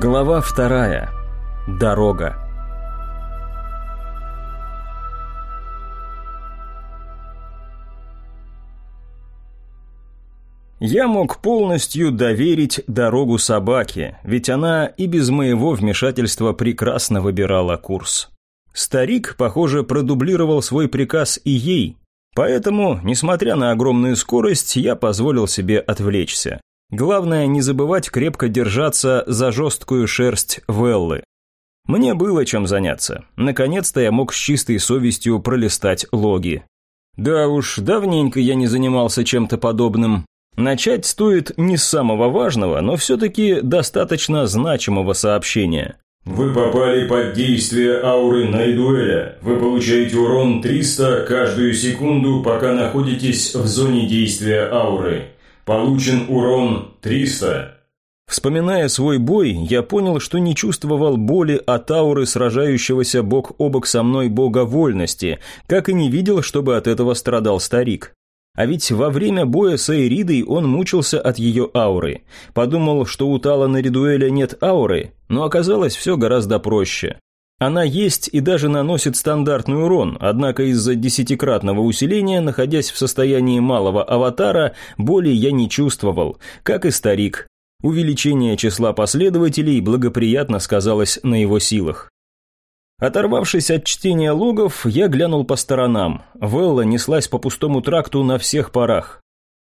Глава вторая. Дорога. Я мог полностью доверить дорогу собаке, ведь она и без моего вмешательства прекрасно выбирала курс. Старик, похоже, продублировал свой приказ и ей, поэтому, несмотря на огромную скорость, я позволил себе отвлечься. Главное не забывать крепко держаться за жесткую шерсть Веллы. Мне было чем заняться. Наконец-то я мог с чистой совестью пролистать логи. Да уж, давненько я не занимался чем-то подобным. Начать стоит не с самого важного, но все-таки достаточно значимого сообщения. Вы попали под действие ауры Найдуэля. Вы получаете урон 300 каждую секунду, пока находитесь в зоне действия ауры. Получен урон 300. Вспоминая свой бой, я понял, что не чувствовал боли от ауры сражающегося бок о бок со мной бога вольности, как и не видел, чтобы от этого страдал старик. А ведь во время боя с Эйридой он мучился от ее ауры. Подумал, что у Талана Ридуэля нет ауры, но оказалось все гораздо проще. Она есть и даже наносит стандартный урон, однако из-за десятикратного усиления, находясь в состоянии малого аватара, боли я не чувствовал, как и старик. Увеличение числа последователей благоприятно сказалось на его силах. Оторвавшись от чтения логов, я глянул по сторонам. Велла неслась по пустому тракту на всех парах.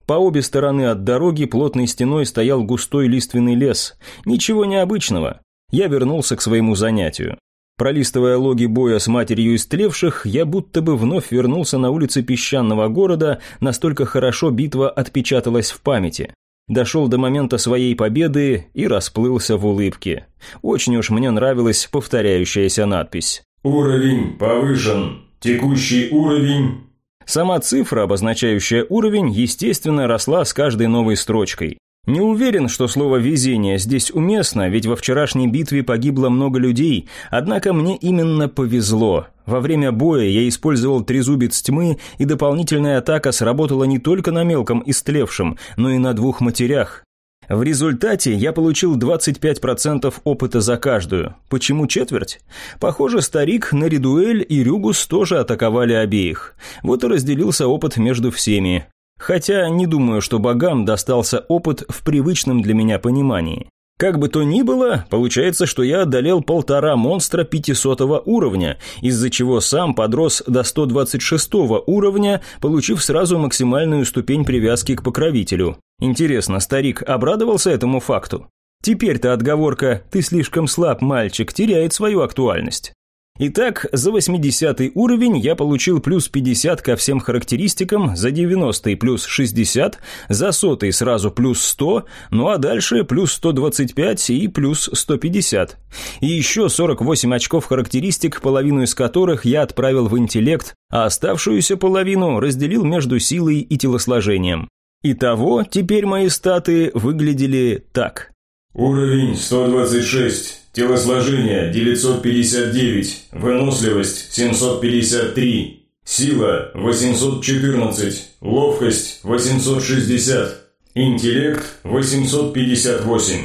По обе стороны от дороги плотной стеной стоял густой лиственный лес. Ничего необычного. Я вернулся к своему занятию. Пролистывая логи боя с матерью истлевших, я будто бы вновь вернулся на улицы песчаного города, настолько хорошо битва отпечаталась в памяти. Дошел до момента своей победы и расплылся в улыбке. Очень уж мне нравилась повторяющаяся надпись. «Уровень повышен. Текущий уровень...» Сама цифра, обозначающая уровень, естественно, росла с каждой новой строчкой. Не уверен, что слово «везение» здесь уместно, ведь во вчерашней битве погибло много людей, однако мне именно повезло. Во время боя я использовал трезубец тьмы, и дополнительная атака сработала не только на мелком истлевшем, но и на двух матерях. В результате я получил 25% опыта за каждую. Почему четверть? Похоже, старик, Наридуэль и Рюгус тоже атаковали обеих. Вот и разделился опыт между всеми. Хотя не думаю, что богам достался опыт в привычном для меня понимании. Как бы то ни было, получается, что я одолел полтора монстра 500 уровня, из-за чего сам подрос до 126 уровня, получив сразу максимальную ступень привязки к покровителю. Интересно, старик обрадовался этому факту? Теперь-то отговорка «ты слишком слаб, мальчик» теряет свою актуальность. Итак, за 80 уровень я получил плюс 50 ко всем характеристикам, за 90 плюс 60, за 100 сразу плюс 100, ну а дальше плюс 125 и плюс 150. И еще 48 очков характеристик, половину из которых я отправил в интеллект, а оставшуюся половину разделил между силой и телосложением. Итого, теперь мои статы выглядели так. Уровень 126. Телосложение 959, выносливость 753, сила 814, ловкость 860, интеллект 858.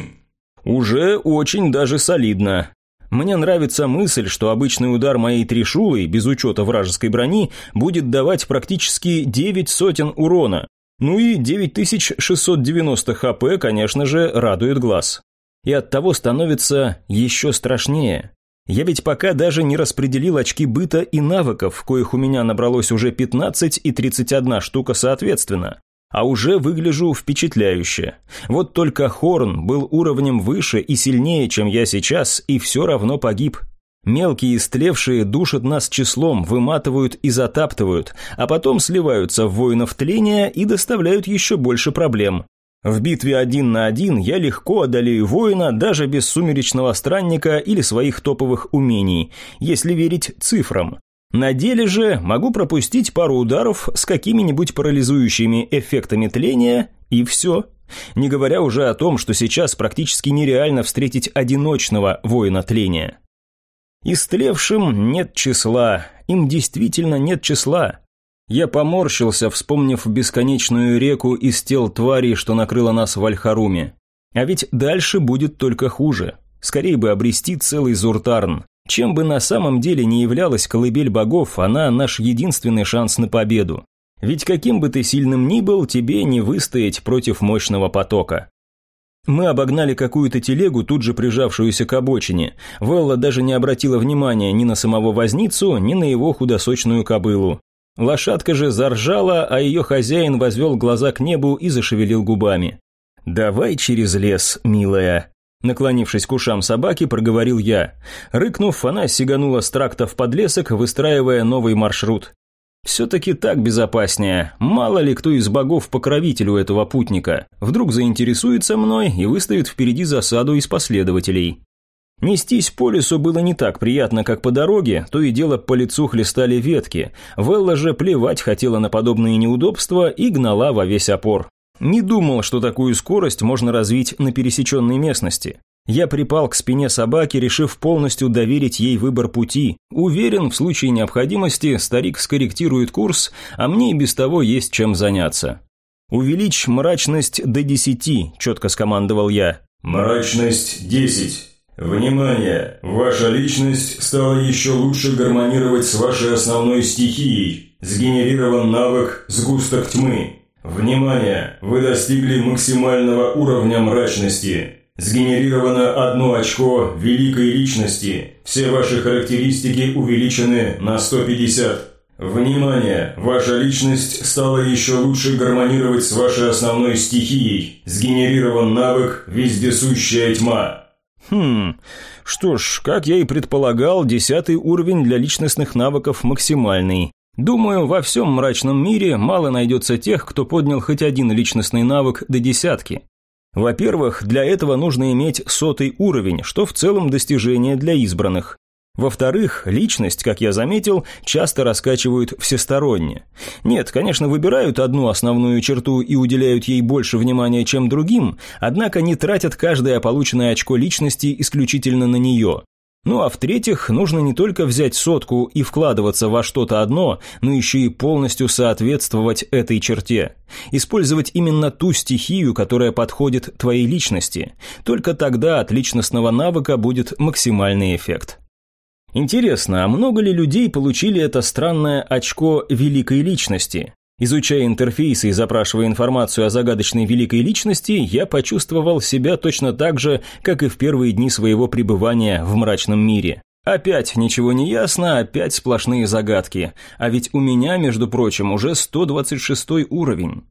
Уже очень даже солидно. Мне нравится мысль, что обычный удар моей трешулой, без учета вражеской брони, будет давать практически 9 сотен урона. Ну и 9690 хп, конечно же, радует глаз и оттого становится еще страшнее. Я ведь пока даже не распределил очки быта и навыков, коих у меня набралось уже 15 и 31 штука соответственно. А уже выгляжу впечатляюще. Вот только Хорн был уровнем выше и сильнее, чем я сейчас, и все равно погиб. Мелкие истлевшие душат нас числом, выматывают и затаптывают, а потом сливаются в воинов тления и доставляют еще больше проблем. В битве один на один я легко одолею воина даже без сумеречного странника или своих топовых умений, если верить цифрам. На деле же могу пропустить пару ударов с какими-нибудь парализующими эффектами тления, и все. Не говоря уже о том, что сейчас практически нереально встретить одиночного воина тления. Истлевшим нет числа, им действительно нет числа. Я поморщился, вспомнив бесконечную реку из тел тварей, что накрыла нас в Альхаруме. А ведь дальше будет только хуже. Скорее бы обрести целый Зуртарн. Чем бы на самом деле не являлась колыбель богов, она наш единственный шанс на победу. Ведь каким бы ты сильным ни был, тебе не выстоять против мощного потока. Мы обогнали какую-то телегу, тут же прижавшуюся к обочине. Велла даже не обратила внимания ни на самого возницу, ни на его худосочную кобылу. Лошадка же заржала, а ее хозяин возвел глаза к небу и зашевелил губами. «Давай через лес, милая», Наклонившись к ушам собаки, проговорил я. Рыкнув, она сиганула с тракта в подлесок, выстраивая новый маршрут. Все-таки так безопаснее. Мало ли кто из богов покровитель у этого путника. Вдруг заинтересуется мной и выставит впереди засаду из последователей. Нестись по лесу было не так приятно, как по дороге, то и дело по лицу хлестали ветки. Велла же плевать хотела на подобные неудобства и гнала во весь опор. Не думал, что такую скорость можно развить на пересеченной местности. Я припал к спине собаки, решив полностью доверить ей выбор пути. Уверен, в случае необходимости старик скорректирует курс, а мне и без того есть чем заняться. «Увеличь мрачность до десяти», – четко скомандовал я. «Мрачность десять. Внимание! Ваша личность стала еще лучше гармонировать с вашей основной стихией. Сгенерирован навык «Сгусток тьмы». Внимание! Вы достигли максимального уровня мрачности. Сгенерировано одно очко великой личности. Все ваши характеристики увеличены на 150. Внимание! Ваша личность стала еще лучше гармонировать с вашей основной стихией. Сгенерирован навык «Вездесущая тьма». Хм, что ж, как я и предполагал, десятый уровень для личностных навыков максимальный. Думаю, во всем мрачном мире мало найдется тех, кто поднял хоть один личностный навык до десятки. Во-первых, для этого нужно иметь сотый уровень, что в целом достижение для избранных. Во-вторых, личность, как я заметил, часто раскачивают всесторонне. Нет, конечно, выбирают одну основную черту и уделяют ей больше внимания, чем другим, однако не тратят каждое полученное очко личности исключительно на нее. Ну а в-третьих, нужно не только взять сотку и вкладываться во что-то одно, но еще и полностью соответствовать этой черте. Использовать именно ту стихию, которая подходит твоей личности. Только тогда от личностного навыка будет максимальный эффект. Интересно, а много ли людей получили это странное очко великой личности? Изучая интерфейсы и запрашивая информацию о загадочной великой личности, я почувствовал себя точно так же, как и в первые дни своего пребывания в мрачном мире. Опять ничего не ясно, опять сплошные загадки. А ведь у меня, между прочим, уже 126 уровень.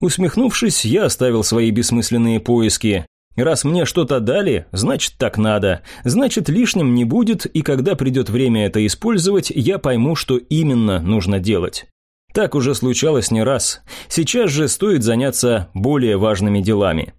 Усмехнувшись, я оставил свои бессмысленные поиски. Раз мне что-то дали, значит так надо. Значит лишним не будет, и когда придет время это использовать, я пойму, что именно нужно делать. Так уже случалось не раз. Сейчас же стоит заняться более важными делами.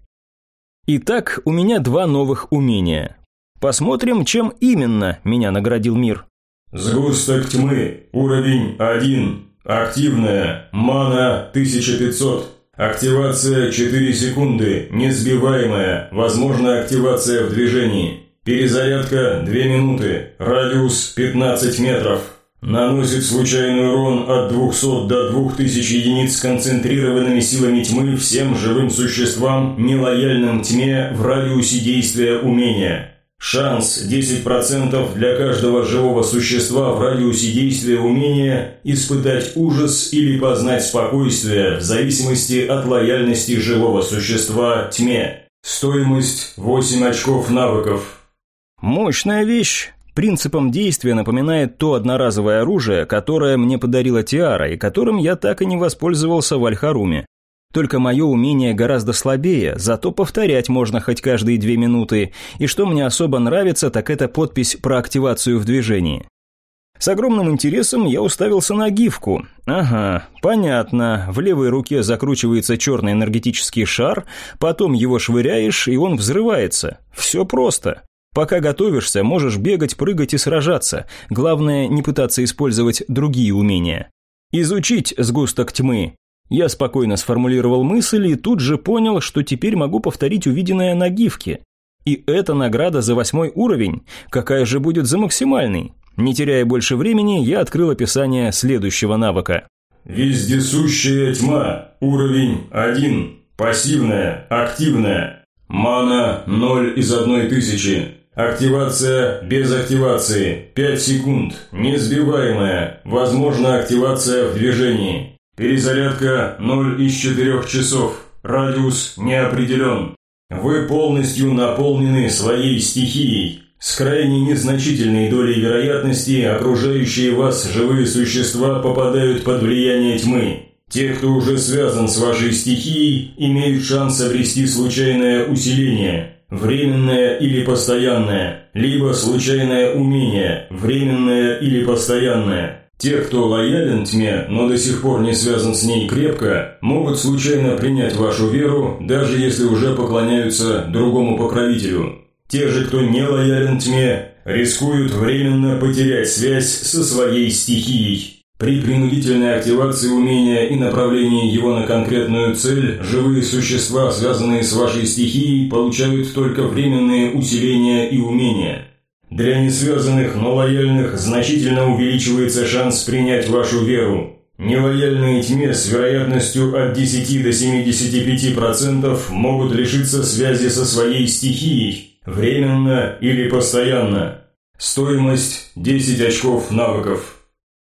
Итак, у меня два новых умения. Посмотрим, чем именно меня наградил мир. Сгусток тьмы, уровень 1. Активная, мана 1500. Активация 4 секунды, несбиваемая, возможна активация в движении. Перезарядка 2 минуты, радиус 15 метров. Наносит случайный урон от 200 до 2000 единиц концентрированными силами тьмы всем живым существам, нелояльным тьме в радиусе действия умения. Шанс 10% для каждого живого существа в радиусе действия умения испытать ужас или познать спокойствие в зависимости от лояльности живого существа тьме. Стоимость 8 очков навыков. Мощная вещь. Принципом действия напоминает то одноразовое оружие, которое мне подарила Тиара и которым я так и не воспользовался в Альхаруме. Только мое умение гораздо слабее, зато повторять можно хоть каждые две минуты, и что мне особо нравится, так это подпись про активацию в движении. С огромным интересом я уставился на гифку. Ага, понятно. В левой руке закручивается черный энергетический шар, потом его швыряешь, и он взрывается. Все просто. Пока готовишься, можешь бегать, прыгать и сражаться. Главное, не пытаться использовать другие умения. Изучить сгусток тьмы. Я спокойно сформулировал мысль и тут же понял, что теперь могу повторить увиденное на гифке. И это награда за восьмой уровень. Какая же будет за максимальный? Не теряя больше времени, я открыл описание следующего навыка. Вездесущая тьма. Уровень 1. Пассивная, активная. Мана 0 из 1 тысячи. Активация без активации. 5 секунд. Несбиваемая. Возможна активация в движении. Перезарядка 0 из 4 часов. Радиус не определен. Вы полностью наполнены своей стихией. С крайне незначительной долей вероятности окружающие вас живые существа попадают под влияние тьмы. Те, кто уже связан с вашей стихией, имеют шанс обрести случайное усиление, временное или постоянное, либо случайное умение, временное или постоянное. Те, кто лоялен тьме, но до сих пор не связан с ней крепко, могут случайно принять вашу веру, даже если уже поклоняются другому покровителю. Те же, кто не лоялен тьме, рискуют временно потерять связь со своей стихией. При принудительной активации умения и направлении его на конкретную цель, живые существа, связанные с вашей стихией, получают только временные усиления и умения. Для несвязанных, но лояльных значительно увеличивается шанс принять вашу веру. Нелояльные тьме с вероятностью от 10 до 75% могут лишиться связи со своей стихией, Временно или постоянно. Стоимость 10 очков навыков.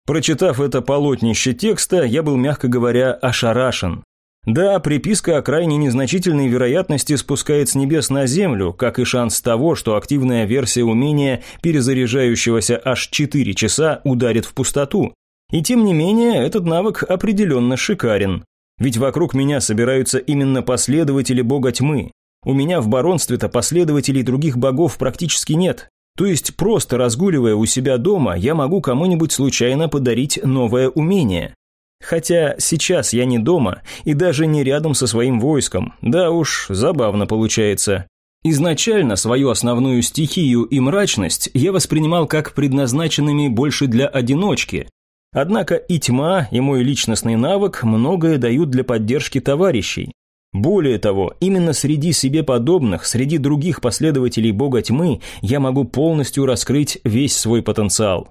Прочитав это полотнище текста, я был, мягко говоря, ошарашен. Да, приписка о крайне незначительной вероятности спускает с небес на землю, как и шанс того, что активная версия умения, перезаряжающегося аж 4 часа, ударит в пустоту. И тем не менее, этот навык определенно шикарен. Ведь вокруг меня собираются именно последователи бога тьмы. У меня в баронстве-то последователей других богов практически нет. То есть просто разгуливая у себя дома, я могу кому-нибудь случайно подарить новое умение. Хотя сейчас я не дома и даже не рядом со своим войском. Да уж, забавно получается. Изначально свою основную стихию и мрачность я воспринимал как предназначенными больше для одиночки. Однако и тьма, и мой личностный навык многое дают для поддержки товарищей. Более того, именно среди себе подобных, среди других последователей бога тьмы, я могу полностью раскрыть весь свой потенциал.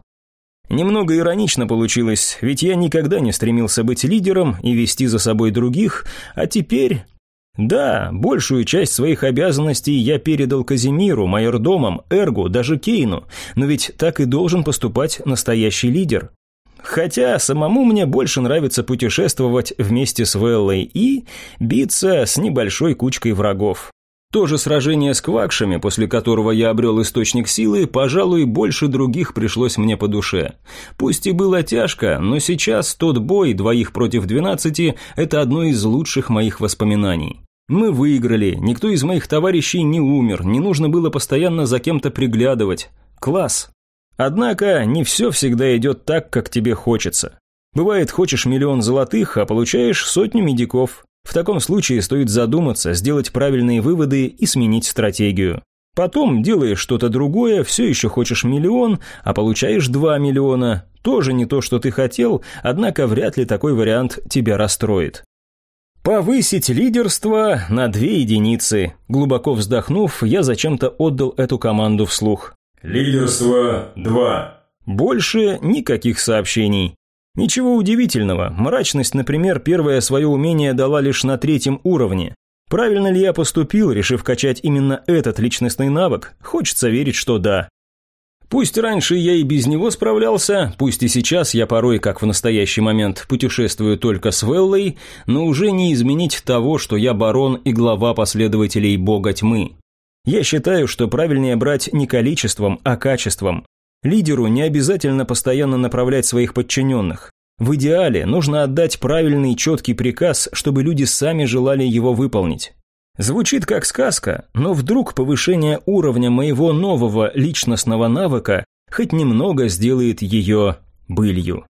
Немного иронично получилось, ведь я никогда не стремился быть лидером и вести за собой других, а теперь... Да, большую часть своих обязанностей я передал Казимиру, майордомам, Эргу, даже Кейну, но ведь так и должен поступать настоящий лидер. Хотя самому мне больше нравится путешествовать вместе с Веллой и биться с небольшой кучкой врагов. То же сражение с квакшами, после которого я обрел источник силы, пожалуй, больше других пришлось мне по душе. Пусть и было тяжко, но сейчас тот бой двоих против двенадцати – это одно из лучших моих воспоминаний. Мы выиграли, никто из моих товарищей не умер, не нужно было постоянно за кем-то приглядывать. Класс! Однако не все всегда идет так, как тебе хочется. Бывает, хочешь миллион золотых, а получаешь сотню медиков. В таком случае стоит задуматься, сделать правильные выводы и сменить стратегию. Потом делаешь что-то другое, все еще хочешь миллион, а получаешь два миллиона. Тоже не то, что ты хотел, однако вряд ли такой вариант тебя расстроит. Повысить лидерство на две единицы. Глубоко вздохнув, я зачем-то отдал эту команду вслух. Лидерство 2. Больше никаких сообщений. Ничего удивительного, мрачность, например, первое свое умение дала лишь на третьем уровне. Правильно ли я поступил, решив качать именно этот личностный навык? Хочется верить, что да. Пусть раньше я и без него справлялся, пусть и сейчас я порой, как в настоящий момент, путешествую только с Веллой, но уже не изменить того, что я барон и глава последователей бога тьмы. Я считаю, что правильнее брать не количеством, а качеством. Лидеру не обязательно постоянно направлять своих подчиненных. В идеале нужно отдать правильный четкий приказ, чтобы люди сами желали его выполнить. Звучит как сказка, но вдруг повышение уровня моего нового личностного навыка хоть немного сделает ее былью.